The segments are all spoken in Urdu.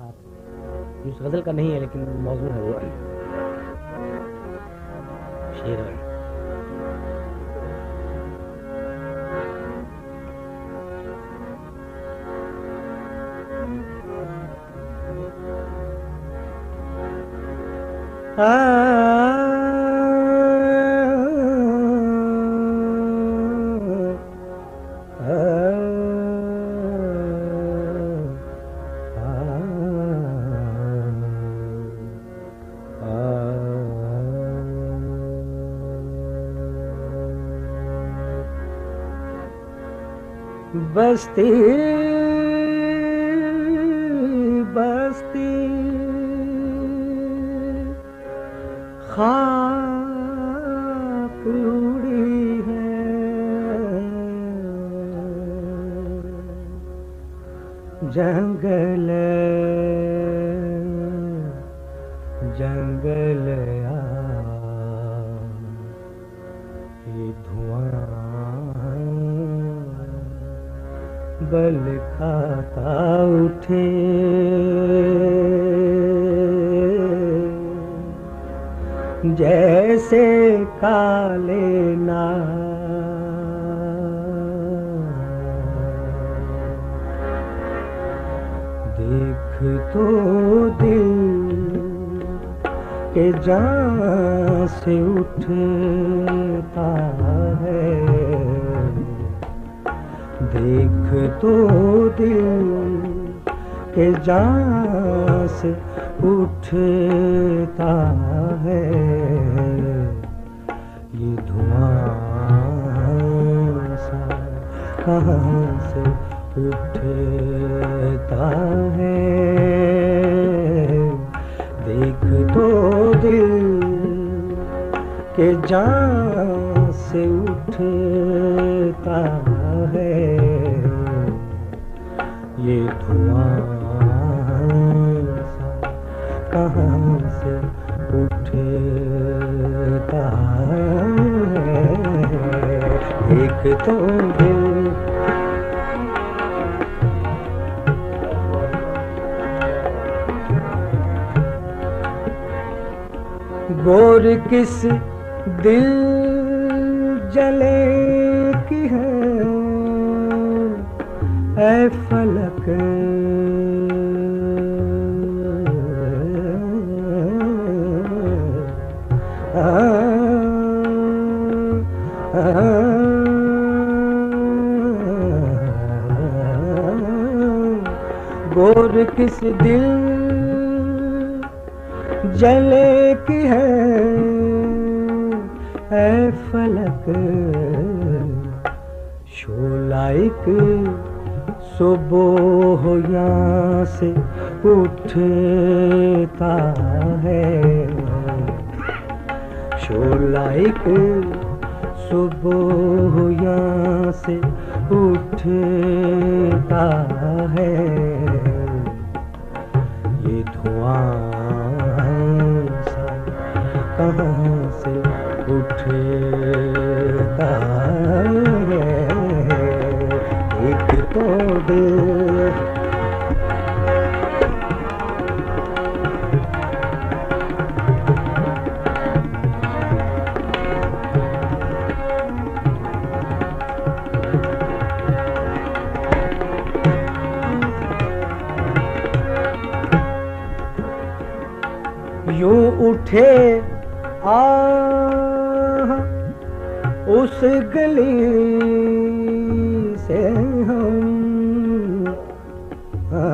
ساتھ۔ اس غزل کا نہیں ہے لیکن موضوع ہے وہ۔ شیر ہے۔ بستی بستی خاک اڑی ہے۔ جنگل جنگل بل کھاتا اٹھے۔ جیسے کالے نا۔ دیکھ تو دل کے جان سے اٹھتا ہے۔ دیکھ تو دل کے جان اٹھتا ہے۔ یہ دھواں سا کہاں سے اٹھتا ہے۔ دیکھ تو دل کے جان سے اٹھتا کہاں سے اٹھتا ہے ایک تو دل گور کس دل جلے کی ہے؟ اے فلک گور کس دل جلے کی ہے، اے فلک۔ شولائک صبح یہاں سے اٹھتا ہے۔ شولائک صبح یہاں سے اٹھتا ہے۔ کہاں سے اٹھتا ہے ایک تو دل یوں اٹھے آ اس گلی سے ہم آ،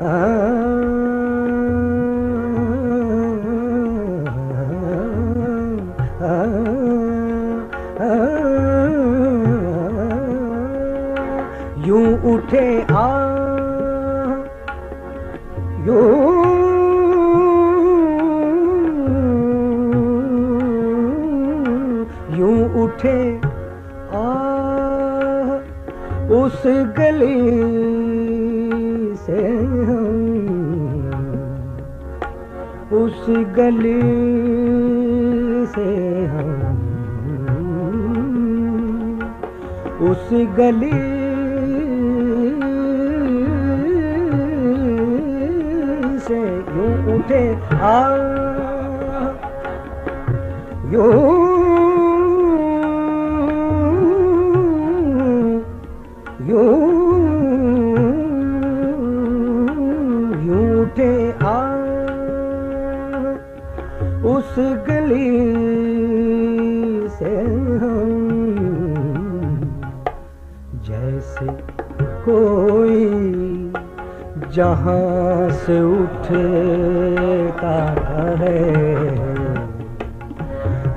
آ، یوں اٹھے آ اٹھے آ اس گلی سے ہم۔ اس گلی سے ہم۔ اس گلی سے یوں اٹھے۔ آ یوں اس گلی سے ہم جیسے کوئی جہاں سے اٹھتا ہے،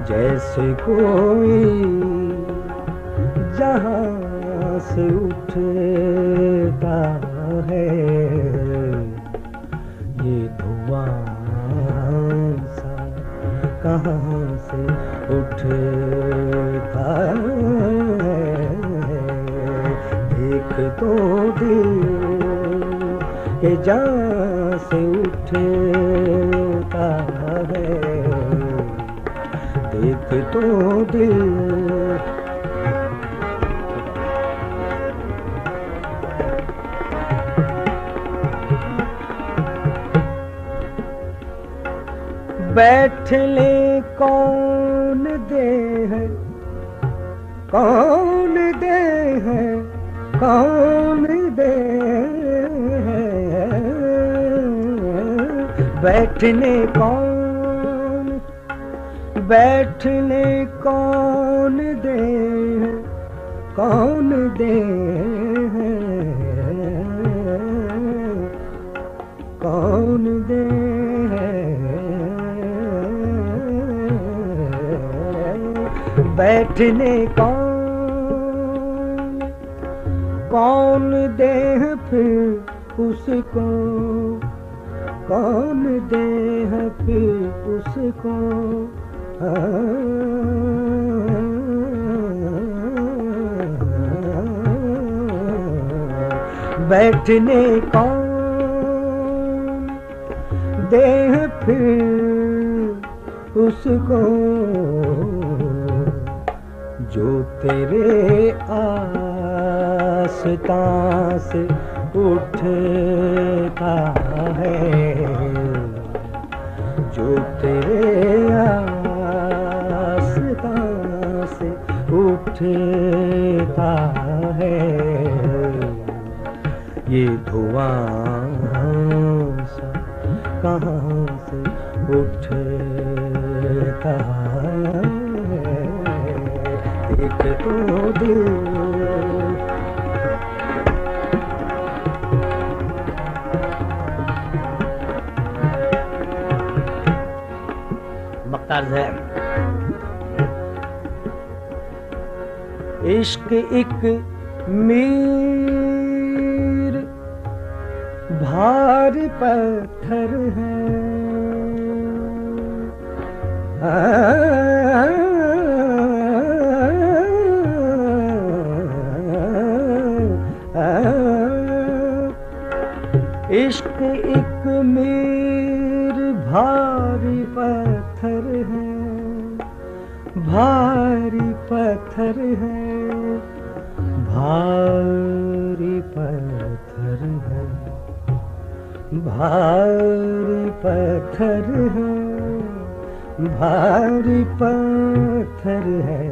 جیسے کوئی جہاں سے اٹھتا ہے۔ یہ دھواں کہاں سے اٹھتا دیکھ تو دل کہ جہاں سے اٹھتا ہے۔ دیکھ تو دل بیٹھ لے کون دے ہے؟ کون دے ہے؟ کون دے ہے؟ بیٹھنے کون بیٹھنے کون دے ہے؟ کون دے بیٹھنے کون؟ کون دے پھر اس کو؟ کون دے پھر اس کو؟ بیٹھنے کون؟ دے پھر اس کو؟ تیرے آستان سے اٹھتا ہے جو تیرے آستان سے اٹھتا ہے یہ دھواں سا کہاں سے اٹھتا ہے ایک تو ہے. عشق ایک میر بھار پتھر ہے. عشق ایک میر بھاری پتھر ہے، بھاری پتھر ہے، بھاری پتھر ہے، بھاری پتھر ہے، بھاری پتھر ہے۔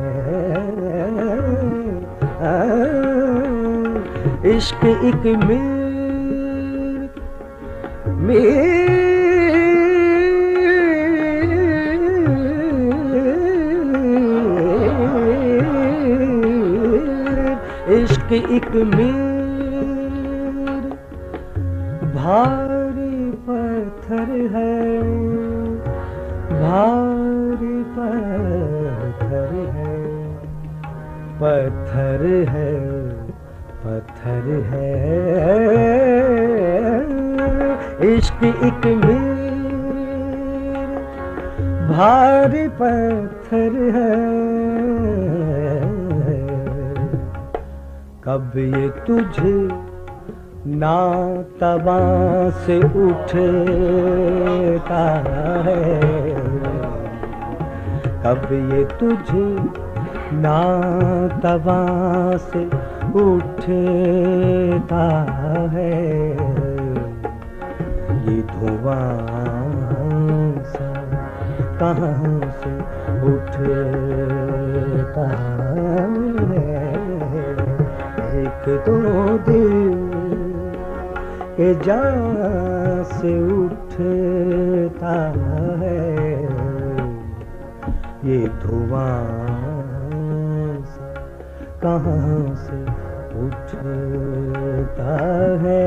عشق ایک میر عشق ایک میر بھاری پتھر ہے۔ بھاری پتھر ہے۔ پتھر ہے پتھر ہے۔ عشق ایک میر، بھاری پتھر ہے۔ کب یہ تجھے ناتواں سے اٹھتا ہے؟ کب یہ تجھے ناتواں سے اٹھتا ہے؟ کہاں سے اٹھتا ہے ایک تو دل کے جان سے اٹھتا ہے یہ دھواں کہاں سے اٹھتا ہے